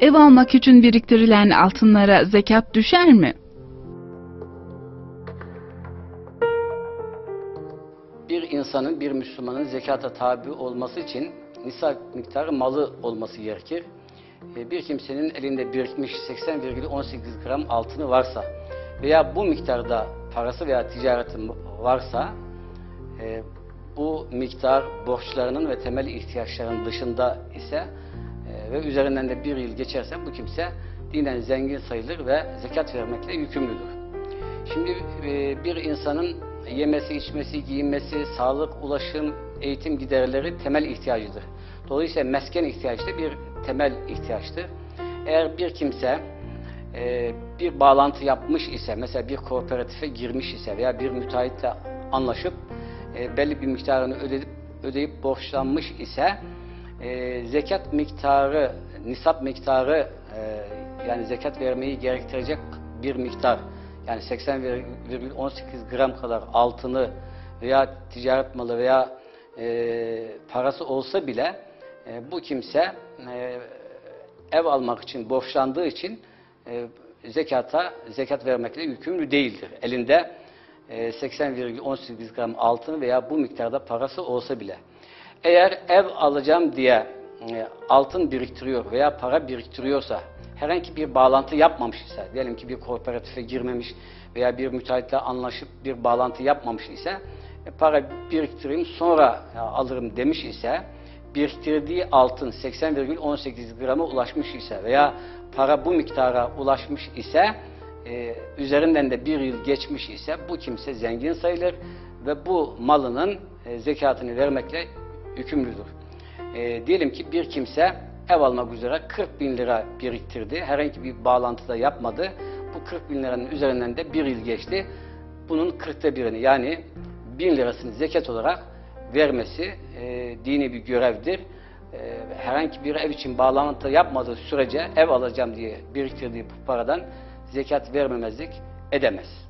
Ev almak için biriktirilen altınlara zekat düşer mi? Bir insanın, bir Müslümanın zekata tabi olması için nisap miktarı malı olması gerekir. E, Bir kimsenin elinde birikmiş 80,18 gram altını varsa veya bu miktarda parası veya ticareti varsa e, bu miktar borçlarının ve temel ihtiyaçlarının dışında ise ve üzerinden de bir yıl geçerse bu kimse dinen zengin sayılır ve zekat vermekle yükümlüdür. Şimdi e, bir insanın yemesi, içmesi, giyinmesi, sağlık, ulaşım, eğitim giderleri temel ihtiyacıdır. Dolayısıyla mesken ihtiyacı da bir temel ihtiyaçtır. Eğer bir kimse e, bir bağlantı yapmış ise, mesela bir kooperatife girmiş ise veya bir müteahhitle anlaşıp e, belli bir miktarını ödeyip, ödeyip borçlanmış ise e, zekat miktarı, nisap miktarı e, yani zekat vermeyi gerektirecek bir miktar yani 80,18 gram kadar altını veya ticaret malı veya e, parası olsa bile e, bu kimse e, ev almak için borçlandığı için e, zekata zekat vermekle yükümlü değildir. Elinde e, 80,18 gram altın veya bu miktarda parası olsa bile. Eğer ev alacağım diye e, altın biriktiriyor veya para biriktiriyorsa, herhangi bir bağlantı yapmamış ise, diyelim ki bir kooperatife girmemiş veya bir müteahhitle anlaşıp bir bağlantı yapmamış ise, e, para biriktireyim sonra e, alırım demiş ise, biriktirdiği altın 80,18 grama ulaşmış ise veya para bu miktara ulaşmış ise, üzerinden de bir yıl geçmiş ise bu kimse zengin sayılır ve bu malının zekatını vermekle yükümlüdür. E, diyelim ki bir kimse ev almak üzere 40 bin lira biriktirdi. Herhangi bir bağlantıda yapmadı. Bu 40 bin liranın üzerinden de bir yıl geçti. Bunun 40'ta birini yani bin lirasını zekat olarak vermesi e, dini bir görevdir. E, herhangi bir ev için bağlantı yapmadığı sürece ev alacağım diye biriktirdiği bu paradan zekat vermemezlik edemez.